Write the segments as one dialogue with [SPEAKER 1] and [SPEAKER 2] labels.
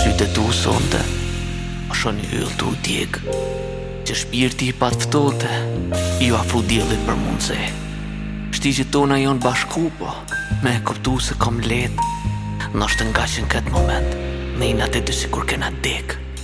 [SPEAKER 1] Sytë e tu sonte A sheh një yll tu u djegë Që shpirti i pat ftohtë Iu afru diellit për m'u ndezë Si qet tona jonë bashkue po Me e kuptu se kam lehtë Më shtërngo në këtë moment Një natë sikur kena dekë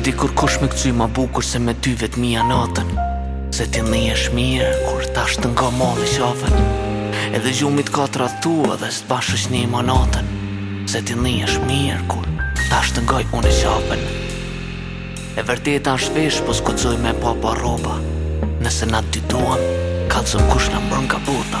[SPEAKER 1] S'di kurkush me kcy ma bukur se me ty vetmia natën Se ti nihesh mirë kur ta shtrëngoj ma qafën Edhe gjumit ka tradhtua dhe s'bashkë çnima natën Se ti nihesh mirë kur ta shtrëngoj unë qafën E vërteta është zhvesh po s'guxoj me pa pa roba Nëse na dy duhem, kallzëm kush na mbron nga bota